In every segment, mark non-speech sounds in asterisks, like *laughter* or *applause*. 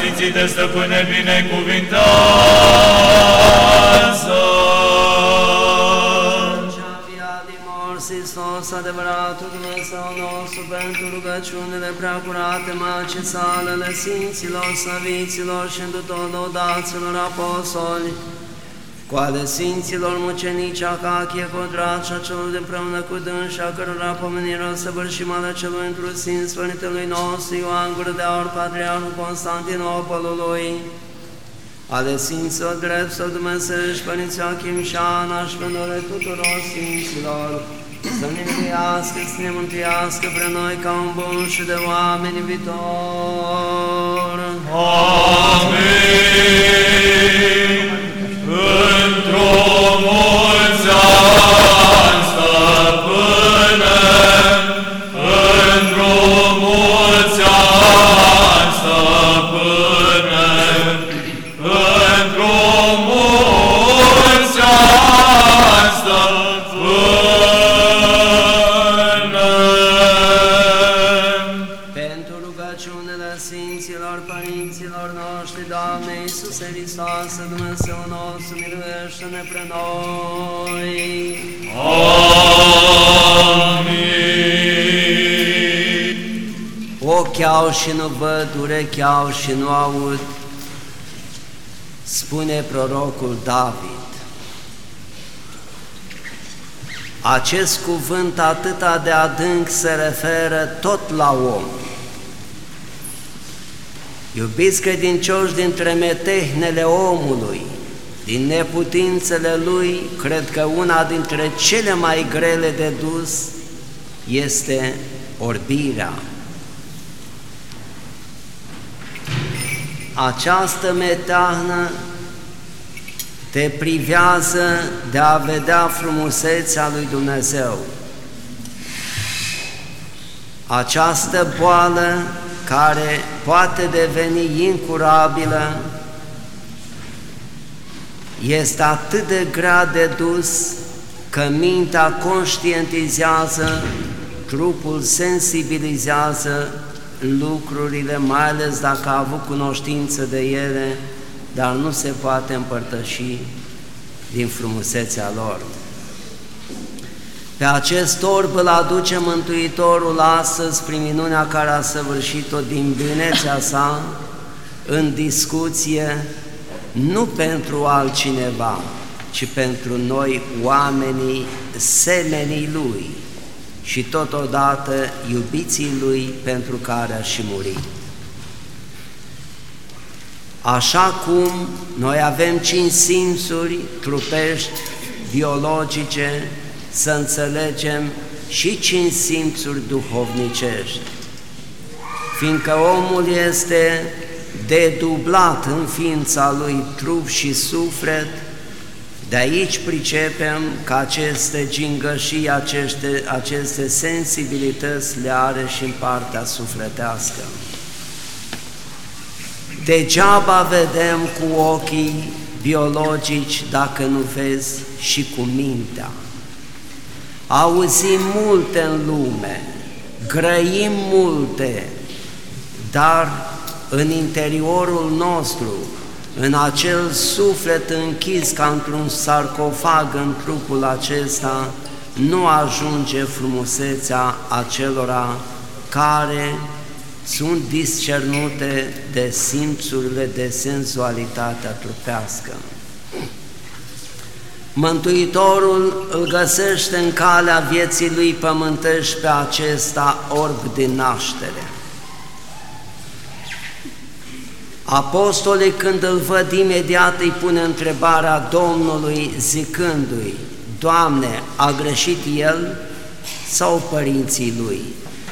Preasfințite Stăpâne, binecuvintează! Hristos, adevăratul Dumnezeu nostru, pentru rugăciunile preacurate, macesalele Sfinților, Săviților și întrutor lăudaților apostoli, cu ale Sfinților mucenici Acachie, Codracea, celor de împreună cu dânsa, cărora pomenirea săvârșim ale celui într Sfinț, Părintelui nostru Ioan Gură de Aur, Patriarhul Constantinopolului, ale Sfinților drept să Dumnezeu și Părinții Achim și Ana și pentru tuturor Sfinților, să ne mântuiască, să ne mântuiască pre noi ca un bun și de oameni iubitor. Amin. Dumnezeu nostru, miluiește-ne pre noi. Amin. Ochi au și nu văd, urechi au și nu aud, spune prorocul David. Acest cuvânt atâta de adânc se referă tot la om. Iubiți credincioși dintre metehnele omului, din neputințele lui, cred că una dintre cele mai grele de dus este orbirea. Această metahnă te privează de a vedea frumusețea lui Dumnezeu. Această boală care poate deveni incurabilă este atât de grea de dus că mintea conștientizează, trupul sensibilizează lucrurile, mai ales dacă a avut cunoștință de ele, dar nu se poate împărtăși din frumusețea lor. Pe acest orb îl aduce Mântuitorul astăzi prin minunea care a săvârșit-o din binețea sa în discuție, nu pentru altcineva, ci pentru noi oamenii semenii Lui și totodată iubiții Lui pentru care a și murit. Așa cum noi avem cinci simțuri trupești, biologice, să înțelegem și cinci simțuri duhovnicești. Fiindcă omul este dedublat în ființa lui trup și suflet, de aici pricepem că aceste gingășii, aceste, aceste sensibilități le are și în partea sufletească. Degeaba vedem cu ochii biologici dacă nu vezi și cu mintea. Auzim multe în lume, grăim multe, dar în interiorul nostru, în acel suflet închis ca într-un sarcofag în trupul acesta, nu ajunge frumusețea acelora care sunt discernute de simțurile de sensualitatea trupească. Mântuitorul îl găsește în calea vieții lui pământești pe acesta orb din naștere. Apostolii când îl văd imediat îi pune întrebarea Domnului zicându-i, Doamne, a greșit el sau părinții lui?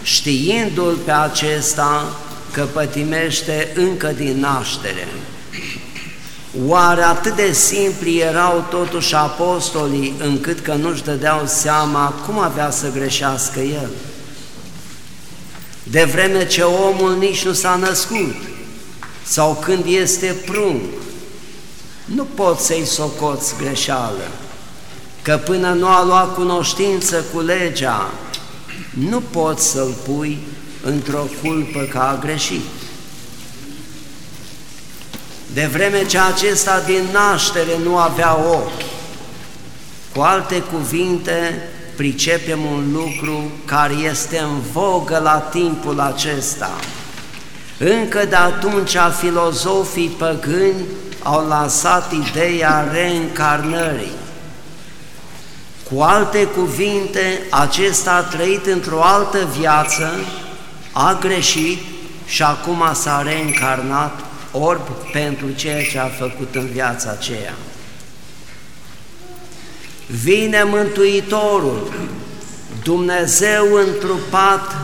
Știindu-l pe acesta că pătimește încă din naștere. Oare atât de simpli erau totuși apostolii încât că nu-și dădeau seama cum avea să greșească el? De vreme ce omul nici nu s-a născut, sau când este prunc, nu poți să-i socoți greșeală, că până nu a luat cunoștință cu legea, nu poți să-l pui într-o culpă că a greșit. De vreme ce acesta din naștere nu avea ochi, cu alte cuvinte, pricepem un lucru care este în vogă la timpul acesta, încă de atunci filozofii păgâni au lansat ideea reîncarnării. Cu alte cuvinte, acesta a trăit într-o altă viață, a greșit și acum s-a reîncarnat orb pentru ceea ce a făcut în viața aceea. Vine Mântuitorul, Dumnezeu întrupat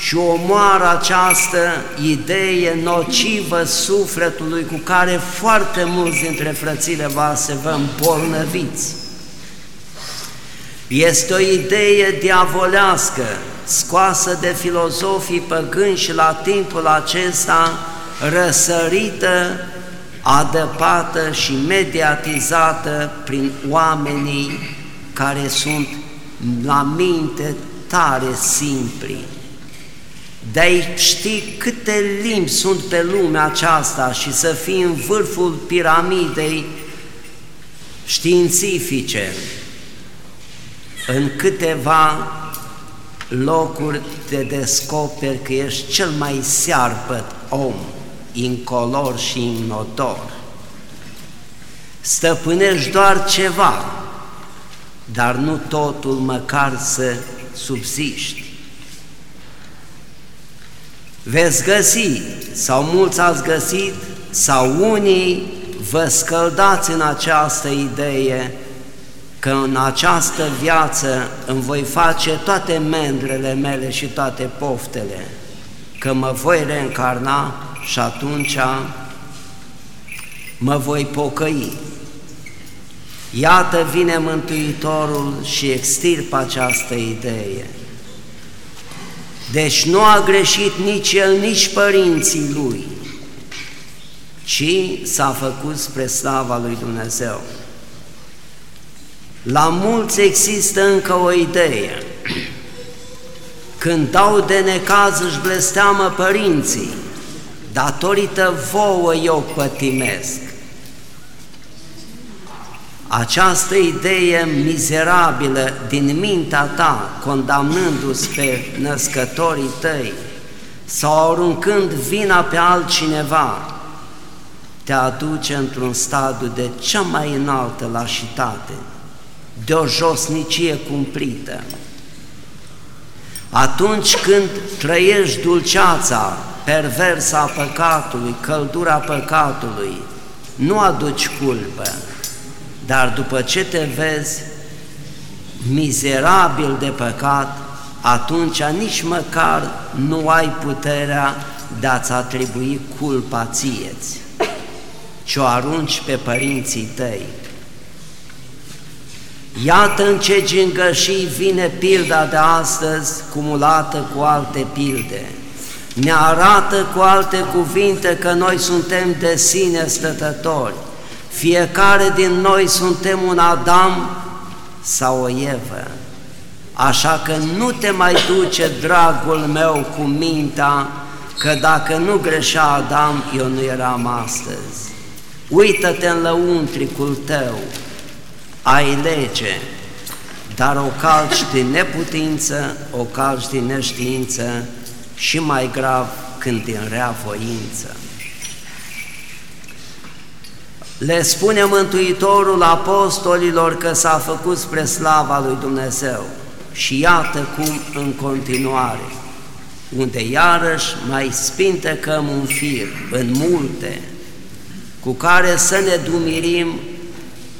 și omoară această idee nocivă sufletului cu care foarte mulți dintre frățile voastre vă îmbolnăviți. Este o idee diavolească, scoasă de filozofii păgâni și la timpul acesta răsărită, adăpată și mediatizată prin oamenii care sunt la minte tare simpli de a ști câte limbi sunt pe lumea aceasta și să fii în vârful piramidei științifice, în câteva locuri te descoperi că ești cel mai searpăt om, incolor și ignotor. Stăpânești doar ceva, dar nu totul măcar să subziști veți găsi, sau mulți ați găsit, sau unii vă scăldați în această idee că în această viață îmi voi face toate mendrele mele și toate poftele, că mă voi reîncarna și atunci mă voi pocăi. Iată vine Mântuitorul și extirpă această idee. Deci nu a greșit nici el, nici părinții lui, ci s-a făcut spre slava lui Dumnezeu. La mulți există încă o idee. Când dau de necaz își blesteamă părinții, datorită vouă eu pătimesc. Această idee mizerabilă din mintea ta, condamnându-ți pe născătorii tăi sau aruncând vina pe altcineva, te aduce într-un stadiu de cea mai înaltă lașitate, de o josnicie cumplită. Atunci când trăiești dulceața perversa a păcatului, căldura păcatului, nu aduci culpă, dar după ce te vezi mizerabil de păcat, atunci nici măcar nu ai puterea de a-ți atribui culpa ție-ți, ci o arunci pe părinții tăi. Iată în ce gingășii vine pilda de astăzi, cumulată cu alte pilde. Ne arată cu alte cuvinte că noi suntem de sine stătători, fiecare din noi suntem un Adam sau o Evă. Așa că nu te mai duce, dragul meu, cu mintea că dacă nu greșea Adam, eu nu eram astăzi. Uită-te în lăuntricul tău, ai lege, dar o calci din neputință, o calci din neștiință și mai grav, când din rea voință. Le spune Mântuitorul apostolilor că s-a făcut spre slava lui Dumnezeu. Și iată cum în continuare, unde iarăși mai spintecăm un fir în multe, cu care să ne dumirim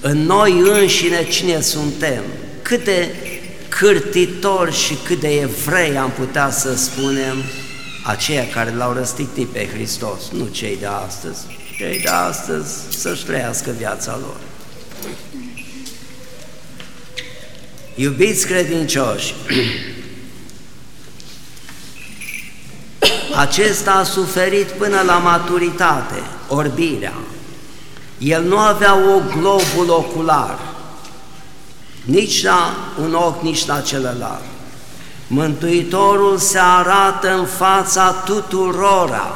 în noi înșine cine suntem, cât de cârtitori și cât de evrei am putea să spunem aceia care l-au răstignit pe Hristos, nu cei de astăzi. Cei de astăzi să-și trăiască viața lor. Iubiți credincioși, *clears throat* acesta a suferit până la maturitate, orbirea. El nu avea o globul ocular, nici la un ochi, nici la celălalt. Mântuitorul se arată în fața tuturora,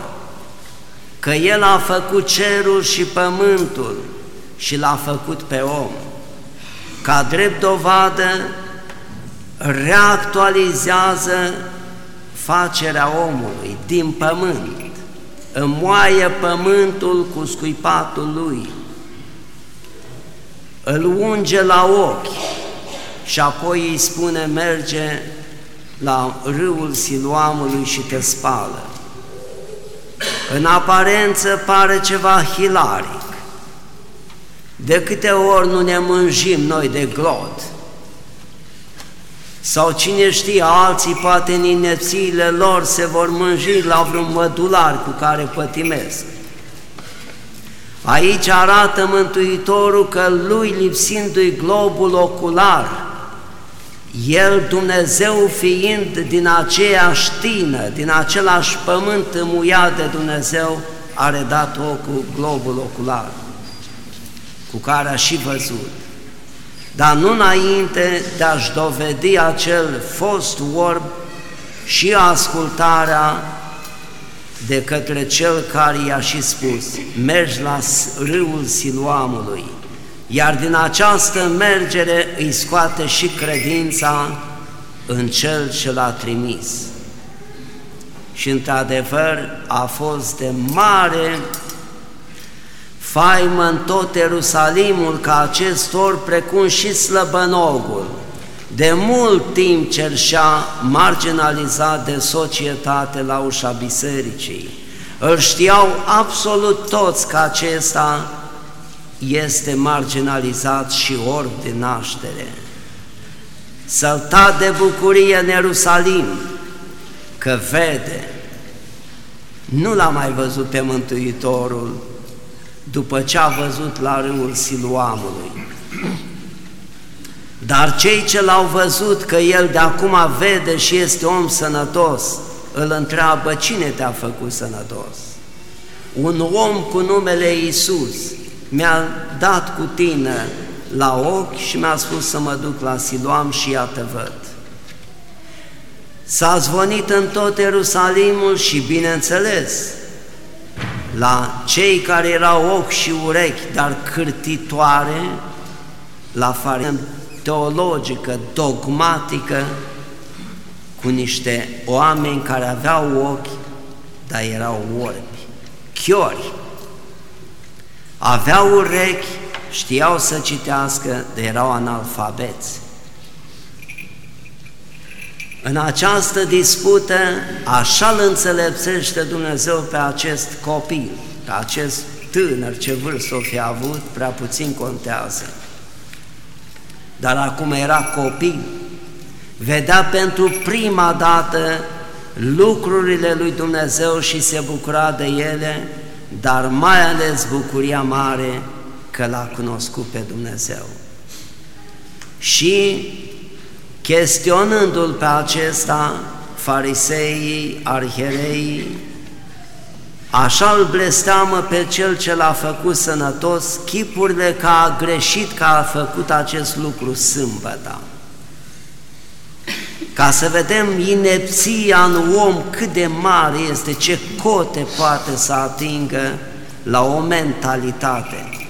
că El a făcut cerul și pământul și l-a făcut pe om. Ca drept dovadă, reactualizează facerea omului din pământ, înmoaie pământul cu scuipatul lui, îl unge la ochi și apoi îi spune merge la râul Siluamului și te spală. În aparență pare ceva hilaric. De câte ori nu ne mânjim noi de glod, sau cine știe, alții poate în inețiile lor se vor mânji la vreun mădular cu care pătimesc. Aici arată Mântuitorul că lui lipsindu-i globul ocular, el, Dumnezeu fiind din aceeași tină, din același pământ muiat de Dumnezeu, a redat ocul, globul ocular, cu care a și văzut. Dar nu înainte de a-și dovedi acel fost orb și ascultarea de către cel care i-a și spus, mergi la râul Siluamului, iar din această mergere îi scoate și credința în Cel ce l-a trimis. Și într-adevăr a fost de mare faimă în tot Ierusalimul ca acest or, precum și slăbănogul, de mult timp cerșea marginalizat de societate la ușa bisericii. Îl știau absolut toți că acesta este marginalizat și orb de naștere. Sălta de bucurie în Ierusalim, că vede, nu l-a mai văzut pe Mântuitorul după ce a văzut la râul Siluamului. Dar cei ce l-au văzut că el de acum vede și este om sănătos, îl întreabă cine te-a făcut sănătos? Un om cu numele Iisus mi-a dat cu tine la ochi și mi-a spus să mă duc la Siloam și iată văd. S-a zvonit în tot Ierusalimul și, bineînțeles, la cei care erau ochi și urechi, dar cârtitoare, la farină teologică, dogmatică, cu niște oameni care aveau ochi, dar erau orbi, chiori. Aveau urechi, știau să citească, dar erau analfabeți. În această dispută, așa îl înțelepțește Dumnezeu pe acest copil, pe acest tânăr, ce vârstă o fi avut, prea puțin contează. Dar acum era copil, vedea pentru prima dată lucrurile lui Dumnezeu și se bucura de ele, dar mai ales bucuria mare că l-a cunoscut pe Dumnezeu. Și chestionându-l pe acesta, fariseii, arhiereii, așa îl blesteamă pe cel ce l-a făcut sănătos, chipurile că a greșit că a făcut acest lucru sâmbătă. Ca să vedem inepția în om cât de mare este, ce cote poate să atingă la o mentalitate.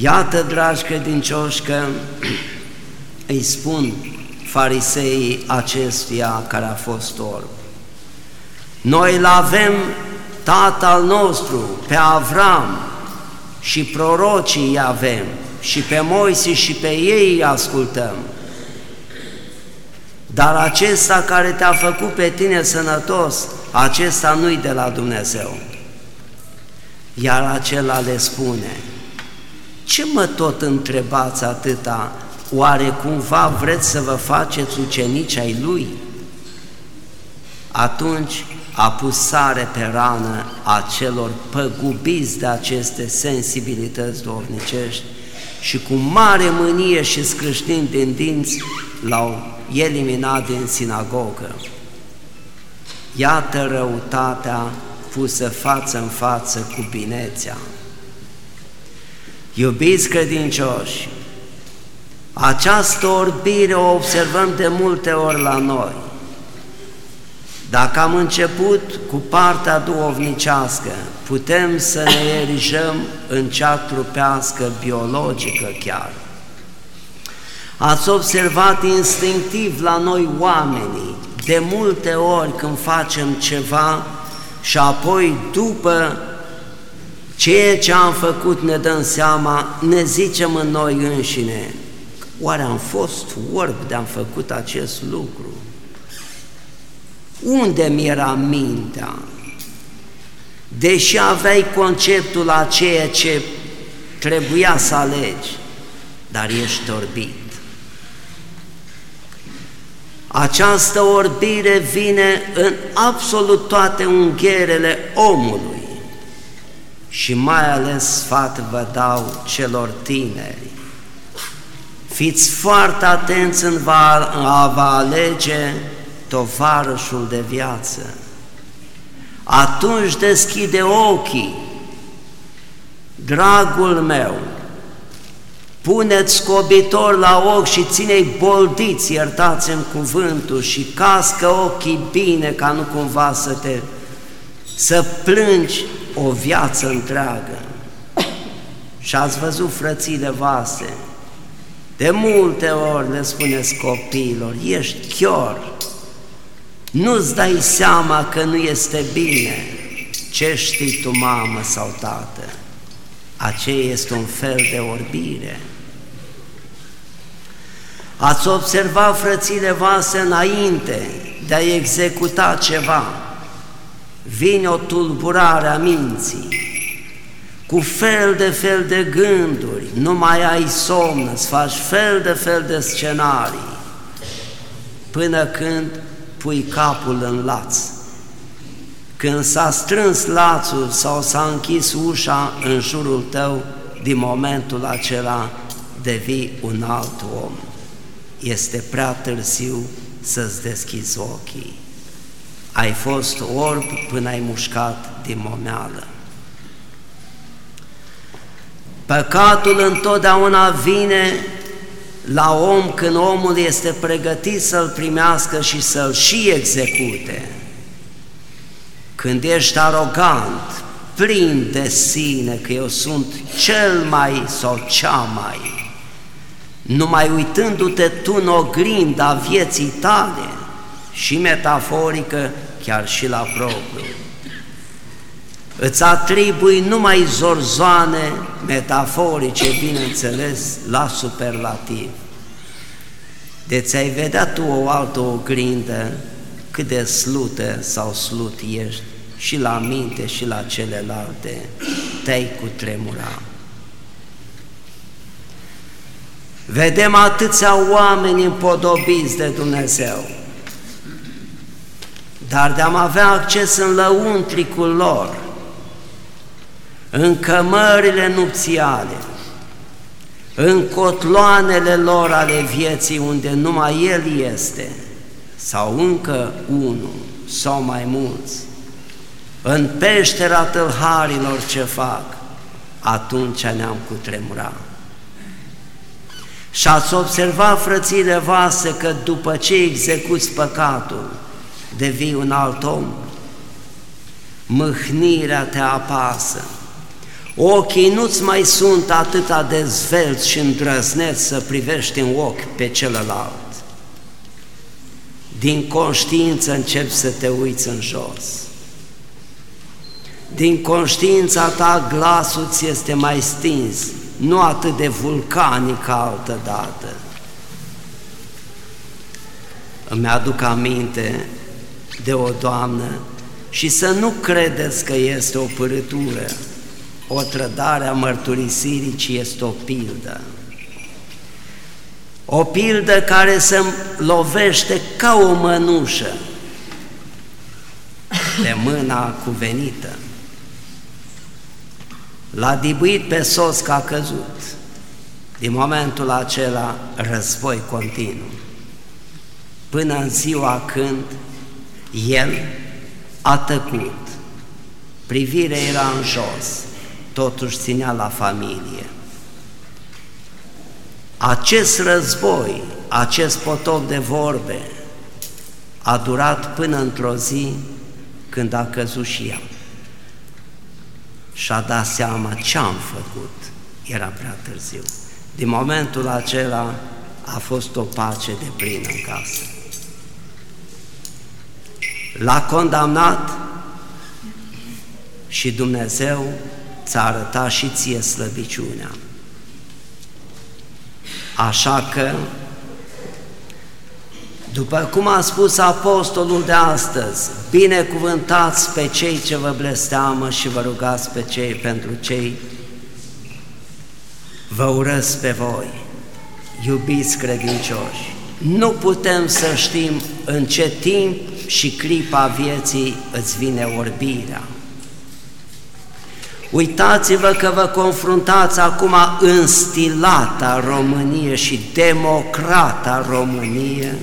Iată, dragi credincioși, că *clears throat* îi spun fariseii acestuia care a fost orb. Noi îl avem tatăl nostru, pe Avram și prorocii îi avem, și pe Moise și pe ei îi ascultăm. Dar acesta care te-a făcut pe tine sănătos, acesta nu-i de la Dumnezeu. Iar acela le spune, ce mă tot întrebați atâta? Oare cumva vreți să vă faceți ucenici ai Lui? Atunci a pus sare pe rană a celor păgubiți de aceste sensibilități dovnicești și cu mare mânie și scrâșnind din dinți l-au eliminat din sinagogă. Iată răutatea pusă față în față cu binețea. Iubiți credincioși, această orbire o observăm de multe ori la noi. Dacă am început cu partea duovnicească, putem să ne erijăm în cea trupească, biologică chiar. Ați observat instinctiv la noi oamenii, de multe ori când facem ceva și apoi după ceea ce am făcut ne dăm seama, ne zicem în noi înșine, oare am fost orb de am făcut acest lucru? Unde mi era mintea? Deși aveai conceptul la ceea ce trebuia să alegi, dar ești orbit. Această orbire vine în absolut toate ungherele omului și mai ales sfat vă dau celor tineri. Fiți foarte atenți în a vă alege tovarășul de viață. Atunci deschide ochii, dragul meu, puneți scobitor la ochi și ține-i boldiți, iertați-mi cuvântul, și cască ochii bine ca nu cumva să te, să plângi o viață întreagă. Și ați văzut frățile voastre, de multe ori le spuneți copiilor, ești chior, nu-ți dai seama că nu este bine ce știi tu, mamă sau tată. Aceea este un fel de orbire. Ați observat, frățile voastre, înainte de a executa ceva, vine o tulburare a minții, cu fel de fel de gânduri, nu mai ai somn, îți faci fel de fel de scenarii, până când pui capul în laț. Când s-a strâns lațul sau s-a închis ușa în jurul tău, din momentul acela devii un alt om. Este prea târziu să-ți deschizi ochii. Ai fost orb până ai mușcat din momeală. Păcatul întotdeauna vine la om când omul este pregătit să-l primească și să-l și execute. Când ești arogant, plin de sine că eu sunt cel mai sau cea mai, numai uitându-te tu în ogrinda vieții tale și metaforică chiar și la propriu. Îți atribui numai zorzoane metaforice, bineînțeles, la superlativ. De ți-ai vedea tu o altă oglindă cât de slută sau slut ești și la minte și la celelalte, te-ai cutremura. Vedem atâția oameni împodobiți de Dumnezeu, dar de-am avea acces în lăuntricul lor, în cămările nupțiale, în cotloanele lor ale vieții unde numai El este, sau încă unul, sau mai mulți, în peștera tâlharilor ce fac, atunci ne-am cutremurat. Și ați observat, frățile voastre, că după ce execuți păcatul, devii un alt om, mâhnirea te apasă, Ochii nu-ți mai sunt atâta de zvelți și îndrăzneți să privești în ochi pe celălalt. Din conștiință începi să te uiți în jos. din conștiința ta glasul ți este mai stins, nu atât de vulcanic ca altă dată. Îmi aduc aminte de o doamnă și să nu credeți că este o părătură, o trădare a mărturisirii, ci este o pildă. O pildă care se lovește ca o mănușă de mâna cuvenită. L-a dibuit pe sos că a căzut. Din momentul acela, război continuu. Până în ziua când el a tăcut. Privirea era în jos, totuși ținea la familie. Acest război, acest potop de vorbe, a durat până într-o zi când a căzut și ea. Și-a dat seama ce am făcut, era prea târziu. Din momentul acela a fost o pace de plină în casă. L-a condamnat și Dumnezeu ți-a arătat și ție slăbiciunea. Așa că, după cum a spus apostolul de astăzi, binecuvântați pe cei ce vă blesteamă și vă rugați pe cei pentru cei vă urăsc pe voi, iubiți credincioși. Nu putem să știm în ce timp și clipa vieții îți vine orbirea. Uitați-vă că vă confruntați acum în stilata Românie și democrata Românie,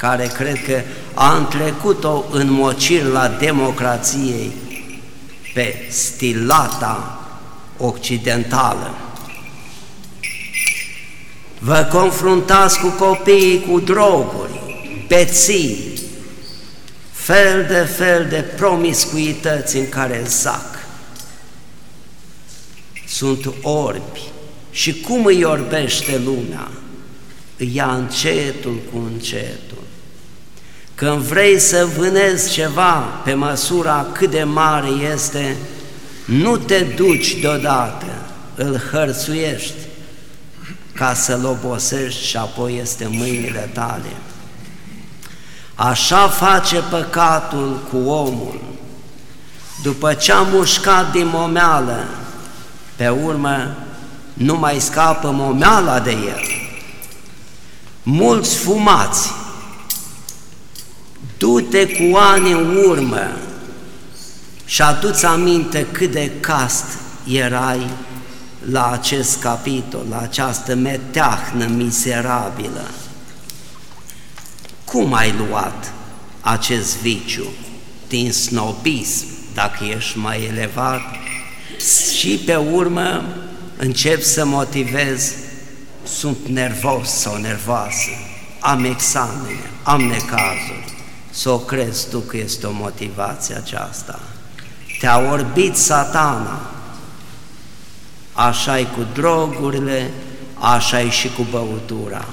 care cred că a întrecut-o în mocir la democrației pe stilata occidentală. Vă confruntați cu copiii cu droguri, beții, fel de fel de promiscuități în care zac sunt orbi. Și cum îi orbește lumea? Îi ia încetul cu încetul. Când vrei să vânezi ceva pe măsura cât de mare este, nu te duci deodată, îl hărțuiești ca să-l obosești și apoi este mâinile tale. Așa face păcatul cu omul. După ce a mușcat din momeală, pe urmă nu mai scapă momeala de el. Mulți fumați, du-te cu ani în urmă și adu-ți aminte cât de cast erai la acest capitol, la această meteahnă miserabilă. Cum ai luat acest viciu? Din snobism, dacă ești mai elevat, și pe urmă încep să motivez, sunt nervos sau nervoasă, am examene, am necazuri, să o crezi tu că este o motivație aceasta. Te-a orbit satana, așa e cu drogurile, așa e și cu băutura,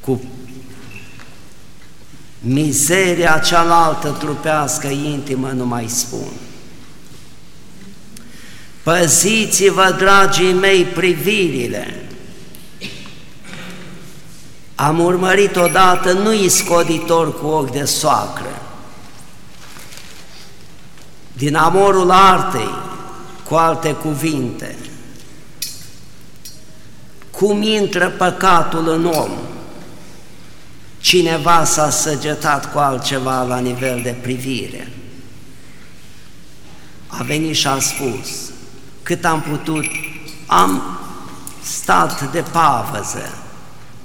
cu mizeria cealaltă trupească, intimă, nu mai spun. Păziți-vă, dragii mei, privirile. Am urmărit odată, nu-i scoditor cu ochi de soacră, din amorul artei, cu alte cuvinte, cum intră păcatul în om, cineva s-a săgetat cu altceva la nivel de privire. A venit și a spus, cât am putut, am stat de pavăză,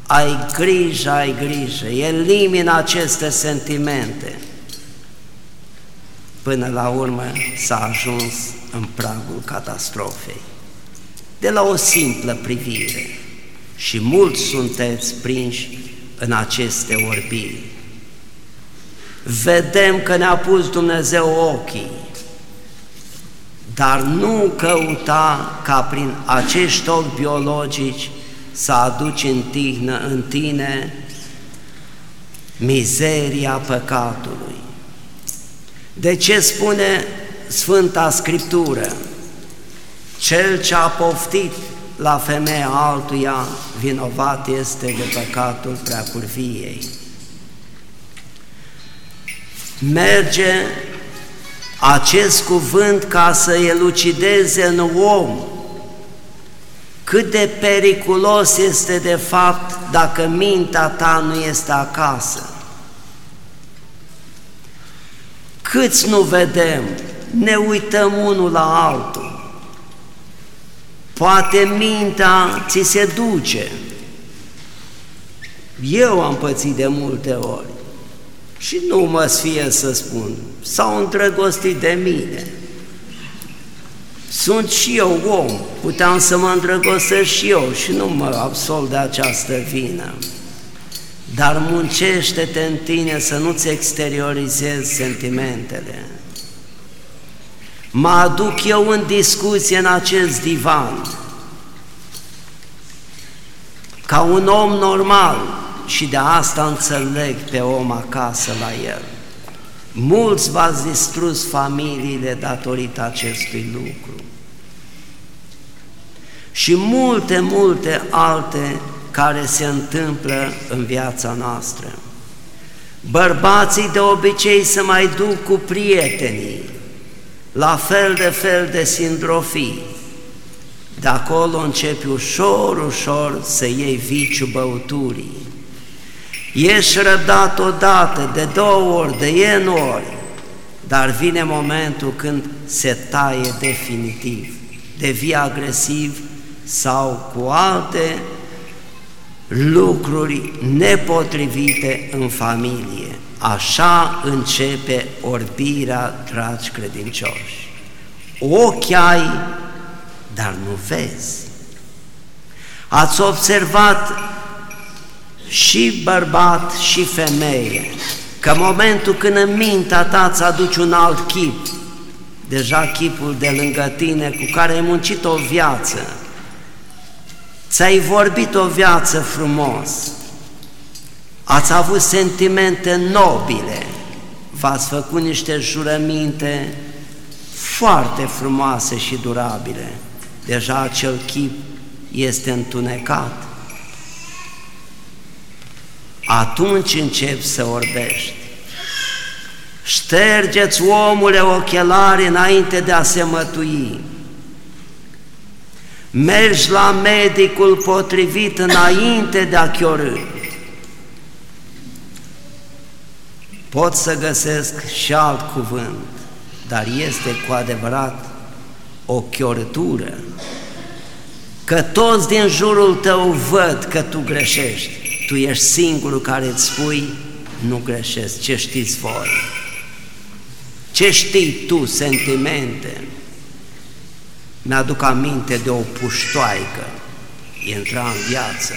ai grijă, ai grijă, elimină aceste sentimente. Până la urmă s-a ajuns în pragul catastrofei. De la o simplă privire și mulți sunteți prinși în aceste orbiri. Vedem că ne-a pus Dumnezeu ochii dar nu căuta ca prin acești ochi biologici să aduci în tine, în tine mizeria păcatului. De ce spune Sfânta Scriptură, cel ce a poftit la femeia altuia, vinovat este de păcatul preacurviei. Merge acest cuvânt ca să elucideze în om cât de periculos este de fapt dacă mintea ta nu este acasă. Câți nu vedem, ne uităm unul la altul. Poate mintea ți se duce. Eu am pățit de multe ori și nu mă sfie să spun, s-au îndrăgostit de mine. Sunt și eu om, puteam să mă îndrăgostesc și eu și nu mă absolv de această vină. Dar muncește-te în tine să nu-ți exteriorizezi sentimentele. Mă aduc eu în discuție în acest divan, ca un om normal și de asta înțeleg pe om acasă la el. Mulți v-ați distrus familiile datorită acestui lucru. Și multe, multe alte care se întâmplă în viața noastră. Bărbații de obicei se mai duc cu prietenii, la fel de fel de sindrofii. De acolo începi ușor, ușor să iei viciu băuturii. Ești răbdat odată, de două ori, de en ori, dar vine momentul când se taie definitiv, devii agresiv sau cu alte lucruri nepotrivite în familie. Așa începe orbirea, dragi credincioși. Ochi ai, dar nu vezi. Ați observat și bărbat și femeie, că momentul când în mintea ta îți aduci un alt chip, deja chipul de lângă tine cu care ai muncit o viață, ți-ai vorbit o viață frumos, ați avut sentimente nobile, v-ați făcut niște jurăminte foarte frumoase și durabile, deja acel chip este întunecat atunci începi să orbești. Ștergeți, omule, ochelari înainte de a se mătui. Mergi la medicul potrivit înainte de a chiorâ. Pot să găsesc și alt cuvânt, dar este cu adevărat o chiorătură, că toți din jurul tău văd că tu greșești tu ești singurul care îți spui, nu greșesc, ce știți voi? Ce știi tu, sentimente? Mi-aduc aminte de o puștoaică, intra în viață,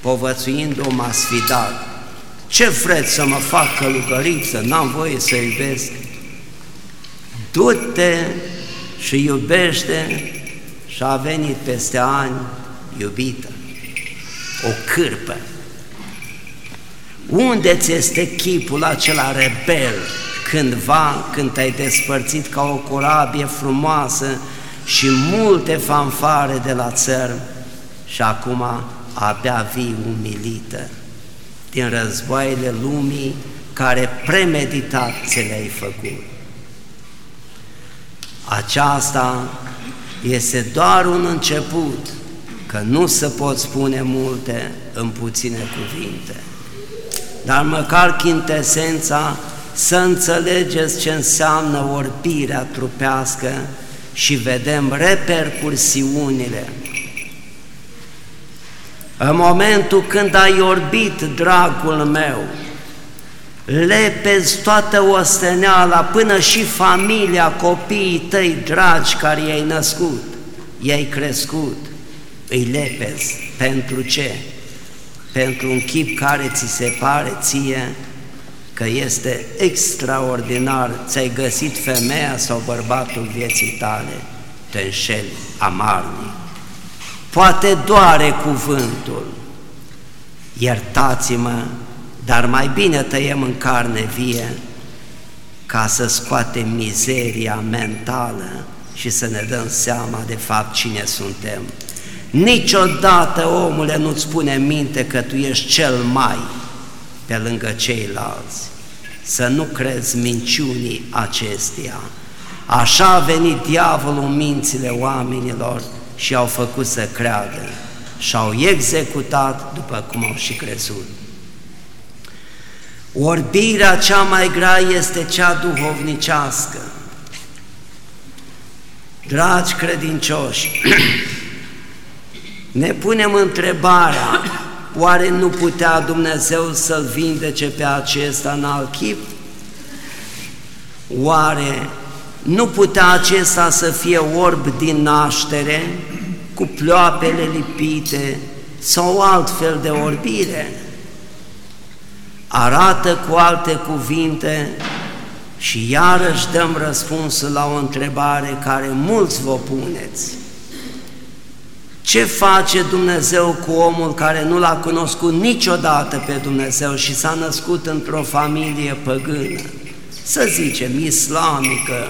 povățuind-o m-a sfidat. Ce vreți să mă fac călugăriță, n-am voie să iubesc? Du-te și iubește și a venit peste ani iubită o cârpă. Unde ți este chipul acela rebel cândva când te-ai despărțit ca o corabie frumoasă și multe fanfare de la țărm și acum abia vii umilită din războaiele lumii care premeditat ți le-ai făcut. Aceasta este doar un început că nu se pot spune multe în puține cuvinte, dar măcar chintesența să înțelegeți ce înseamnă orbirea trupească și vedem repercursiunile. În momentul când ai orbit, dragul meu, lepezi toată osteneala, până și familia, copiii tăi dragi care i-ai născut, i-ai crescut, îi lepezi. Pentru ce? Pentru un chip care ți se pare ție că este extraordinar, ți-ai găsit femeia sau bărbatul vieții tale, te înșeli amarnic. Poate doare cuvântul, iertați-mă, dar mai bine tăiem în carne vie ca să scoatem mizeria mentală și să ne dăm seama de fapt cine suntem. Niciodată, omule, nu-ți spune minte că tu ești cel mai pe lângă ceilalți. Să nu crezi minciunii acesteia. Așa a venit diavolul în mințile oamenilor și au făcut să creadă și au executat după cum au și crezut. Orbirea cea mai grea este cea duhovnicească. Dragi credincioși, *clears throat* ne punem întrebarea, oare nu putea Dumnezeu să-l vindece pe acesta în alt chip? Oare nu putea acesta să fie orb din naștere, cu ploapele lipite sau altfel de orbire? Arată cu alte cuvinte și iarăși dăm răspunsul la o întrebare care mulți vă puneți. Ce face Dumnezeu cu omul care nu l-a cunoscut niciodată pe Dumnezeu și s-a născut într-o familie păgână, să zicem islamică,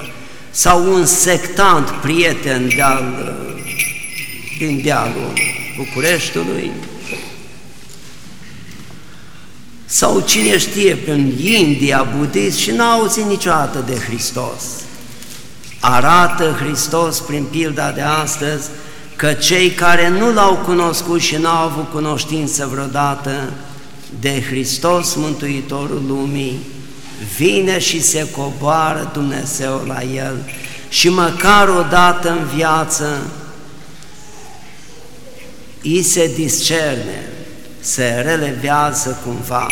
sau un sectant prieten de-al, din dealul Bucureștiului, sau cine știe, prin India, budist și n-a auzit niciodată de Hristos. Arată Hristos prin pilda de astăzi că cei care nu l-au cunoscut și n-au avut cunoștință vreodată de Hristos, Mântuitorul lumii, vine și se coboară Dumnezeu la el. Și măcar o dată în viață îi se discerne, se relevează cumva,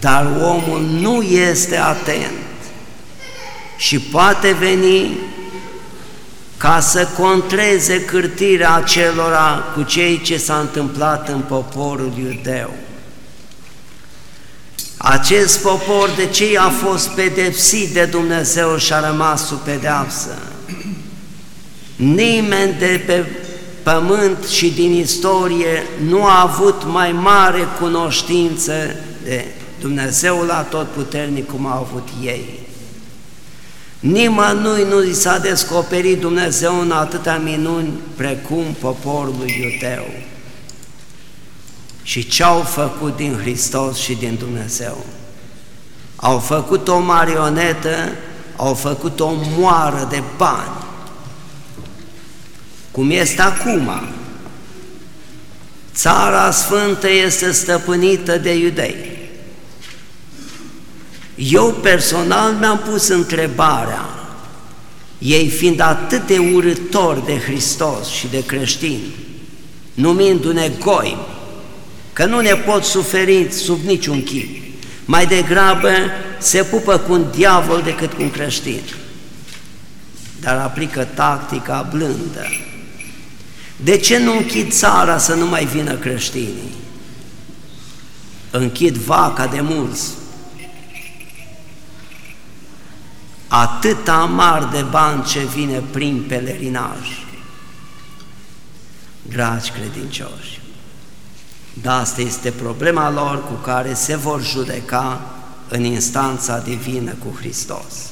dar omul nu este atent și poate veni ca să contreze cârtirea acelora cu cei ce s-a întâmplat în poporul iudeu. Acest popor de ce a fost pedepsit de Dumnezeu și a rămas sub pedeapsă? Nimeni de pe pământ și din istorie nu a avut mai mare cunoștință de Dumnezeul Atotputernic cum au avut ei. Nimănui nu i s-a descoperit Dumnezeu în atâtea minuni precum poporul iudeu. Și ce au făcut din Hristos și din Dumnezeu? Au făcut o marionetă, au făcut o moară de bani, cum este acum. Țara Sfântă este stăpânită de iudei. Eu personal mi-am pus întrebarea, ei fiind atât de urători de Hristos și de creștini, numindu-ne goi, că nu ne pot suferi sub niciun chip, mai degrabă se pupă cu un diavol decât cu un creștin, dar aplică tactica blândă. De ce nu închid țara să nu mai vină creștinii? Închid vaca de mulți, atât amar de bani ce vine prin pelerinaj. Dragi credincioși, dar asta este problema lor cu care se vor judeca în instanța divină cu Hristos.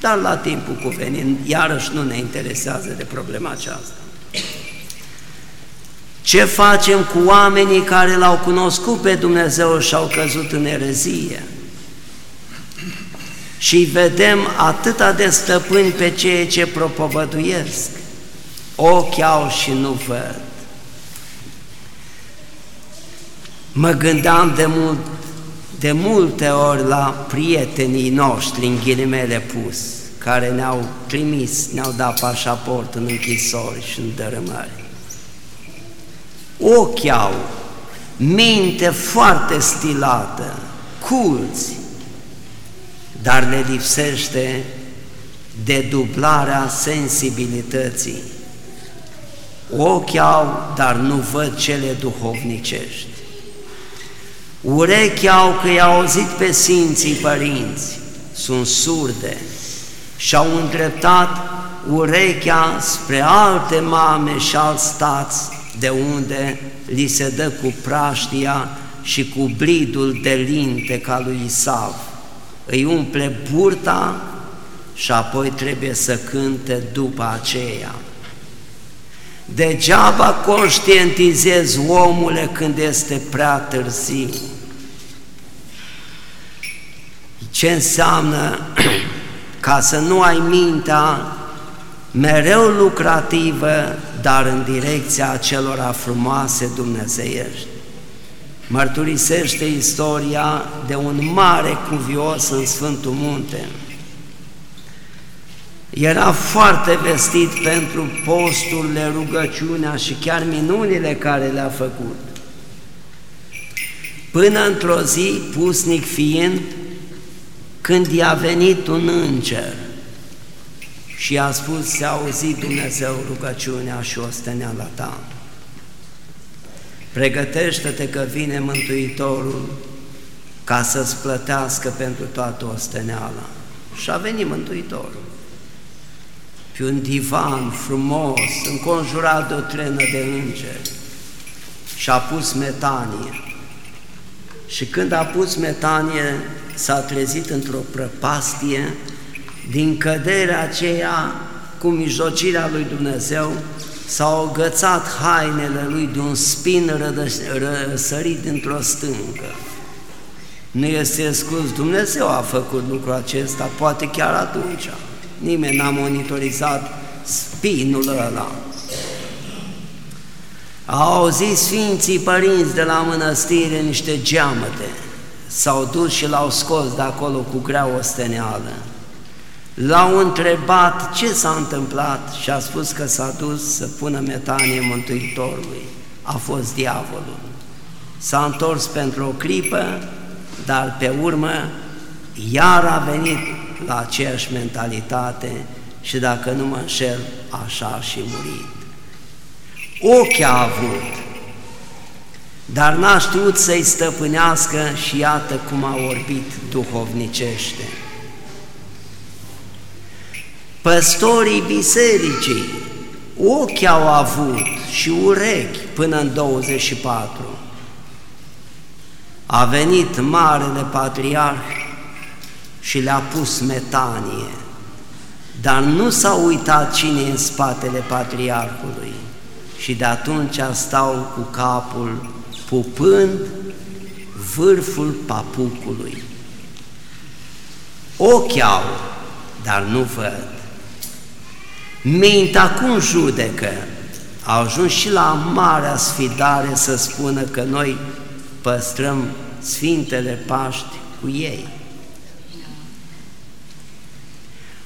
Dar la timpul cuvenit, iarăși nu ne interesează de problema aceasta. Ce facem cu oamenii care l-au cunoscut pe Dumnezeu și au căzut în erezie? Și vedem atâta de stăpâni pe ceea ce propovăduiesc. Ochi au și nu văd. Mă gândeam de, mult, de multe ori la prietenii noștri, în ghilimele pus, care ne-au trimis, ne-au dat pașaport în închisori și în dărâmări. Ochi au, minte foarte stilată, culți, dar le lipsește de dublarea sensibilității. Ochi au, dar nu văd cele duhovnicești. Urechi au că i-au auzit pe Sfinții Părinți, sunt surde și au îndreptat urechea spre alte mame și alți stați de unde li se dă cu praștia și cu blidul de linte ca lui Isav îi umple burta și apoi trebuie să cânte după aceea. Degeaba conștientizezi omule când este prea târziu. Ce înseamnă *clears throat* ca să nu ai mintea mereu lucrativă, dar în direcția acelora frumoase dumnezeiești. Mărturisește istoria de un mare cuvios în Sfântul Munte. Era foarte vestit pentru posturile, rugăciunea și chiar minunile care le-a făcut. Până într-o zi, pusnic fiind, când i-a venit un înger și i-a spus, se auzi Dumnezeu rugăciunea și osteneala ta. Pregătește-te că vine Mântuitorul ca să-ți plătească pentru toată osteneala. Și a venit Mântuitorul. Pe un divan frumos, înconjurat de o trenă de îngeri, și a pus metanie. Și când a pus metanie, s-a trezit într-o prăpastie din căderea aceea cu mijlocirea lui Dumnezeu s-au agățat hainele lui de un spin răsărit dintr-o stâncă. Nu este scuz, Dumnezeu a făcut lucrul acesta, poate chiar atunci. Nimeni n-a monitorizat spinul ăla. Au auzit Sfinții Părinți de la mănăstire niște geamăte, s-au dus și l-au scos de acolo cu grea osteneală. L-au întrebat ce s-a întâmplat și a spus că s-a dus să pună metanie Mântuitorului. A fost diavolul. S-a întors pentru o clipă, dar pe urmă iar a venit la aceeași mentalitate și dacă nu mă înșel, așa a și murit. Ochi a avut, dar n-a știut să-i stăpânească și iată cum a orbit duhovnicește. Păstorii bisericii ochi au avut și urechi până în 24. A venit Marele Patriarh și le-a pus metanie, dar nu s-a uitat cine e în spatele Patriarhului și de atunci stau cu capul pupând vârful papucului. Ochi au, dar nu văd. Mintea cum judecă? Au ajuns și la marea sfidare să spună că noi păstrăm Sfintele Paști cu ei.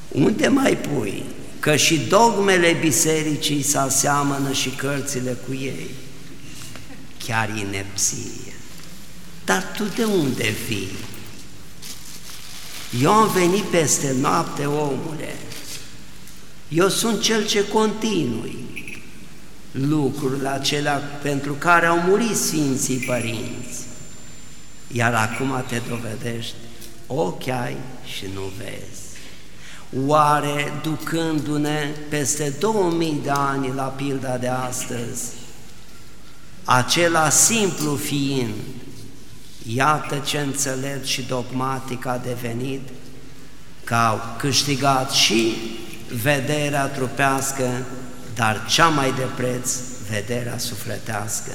Unde mai pui? Că și dogmele bisericii se aseamănă și cărțile cu ei. Chiar inepție. Dar tu de unde vii? Eu am venit peste noapte, omule, eu sunt cel ce continui lucrurile acelea pentru care au murit Sfinții Părinți. Iar acum te dovedești, ochi ai și nu vezi. Oare, ducându-ne peste 2000 de ani la pilda de astăzi, acela simplu fiind, iată ce înțelept și dogmatic a devenit, că au câștigat și vederea trupească, dar cea mai de preț, vederea sufletească.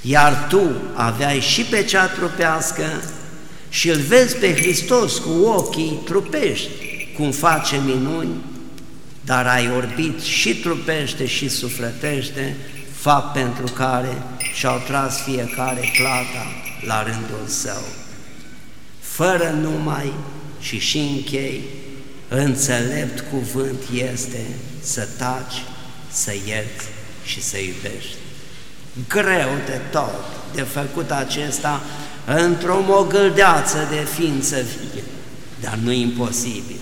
Iar tu aveai și pe cea trupească și îl vezi pe Hristos cu ochii trupești, cum face minuni, dar ai orbit și trupește și sufletește, fapt pentru care și-au tras fiecare plata la rândul său. Fără numai și și închei, Înțelept cuvânt este să taci, să ierți și să iubești. Greu de tot de făcut acesta într-o mogâldeață de ființă vie, dar nu imposibil.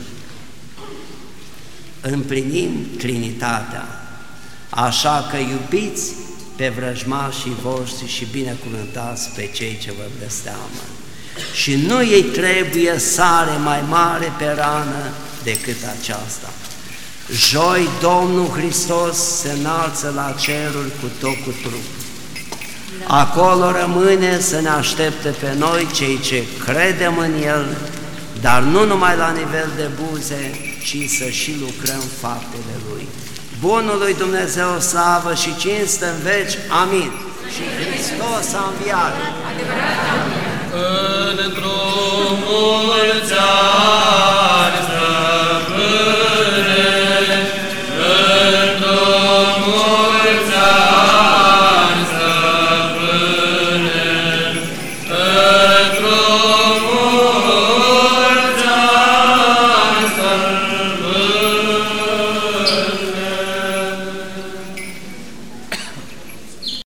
Împlinim Trinitatea, așa că iubiți pe vrăjmașii voștri și binecuvântați pe cei ce vă blesteamă. Și nu îi trebuie sare mai mare pe rană decât aceasta. Joi Domnul Hristos se înalță la cerul cu tot cu trup. Acolo rămâne să ne aștepte pe noi cei ce credem în El, dar nu numai la nivel de buze, ci să și lucrăm faptele Lui. Bunul lui Dumnezeu slavă și cinste în veci. Amin. Și Hristos a înviat. În într-o mulțeam.